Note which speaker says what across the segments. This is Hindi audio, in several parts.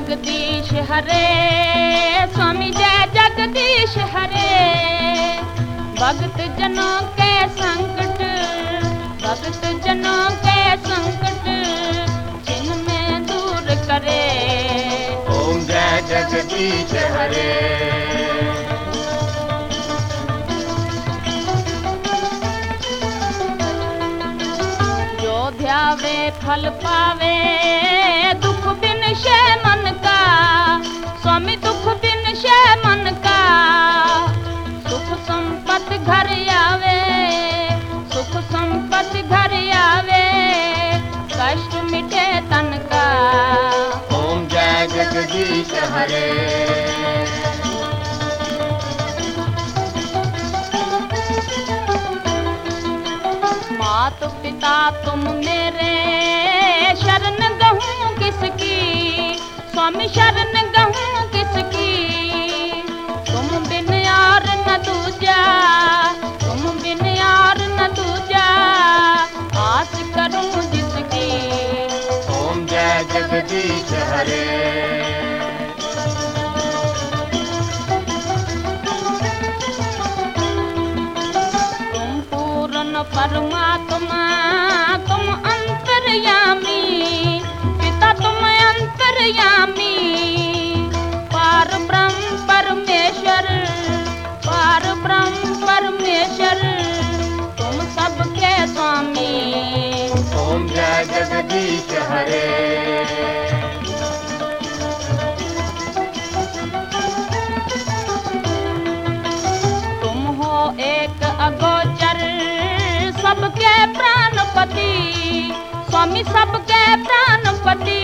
Speaker 1: जगदीश हरे स्वामी जय जगदीश हरे। भक्त जनों के संकट भक्त जनों के संकट जिन में दूर करे।
Speaker 2: ओम जय जगदीश हरे।
Speaker 1: जो ध्यावे फल पावे बिन मन का स्वामी दुख बिन शे मन का। सुख संपत्ति घर आवे सुख संपत्ति घर आवे कष्ट मिटे तन का।
Speaker 2: ओम जय जगदीश हरे।
Speaker 1: मात पिता तुम मेरे स्वामी शरण गहूँ किसकी? तुम बिन यार न दूजा तुम बिन यार न दूजा आस करूँ जिसकी।
Speaker 2: ओम जय जगदीश हरे।
Speaker 1: तुम परमात्मा सबके प्राणपति स्वामी सबके प्राणपति।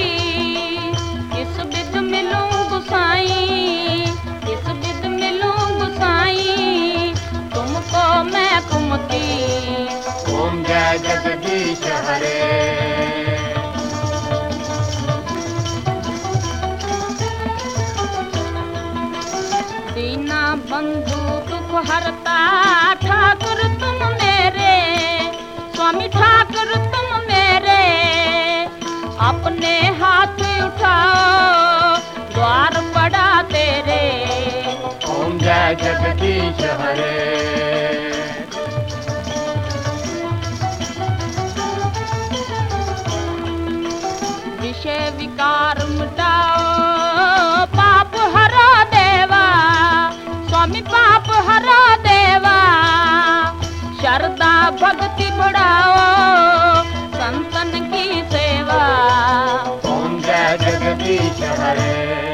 Speaker 1: किस मिलूं गुसाई किस विध मिलूं गुसाई तुमको मैं कुमती
Speaker 2: ओम जय जगदीश हरे।
Speaker 1: दीना बंधु दुख हरता ठाकुर तुम स्वामी ठाकुर तुम मेरे अपने हाथ उठाओ द्वार पड़ा तेरे।
Speaker 2: ओम जय जगदीश हरे।
Speaker 1: विषय विकार भक्ति बढ़ाओ संतन की सेवा।
Speaker 2: ओम जय जगदीश हरे।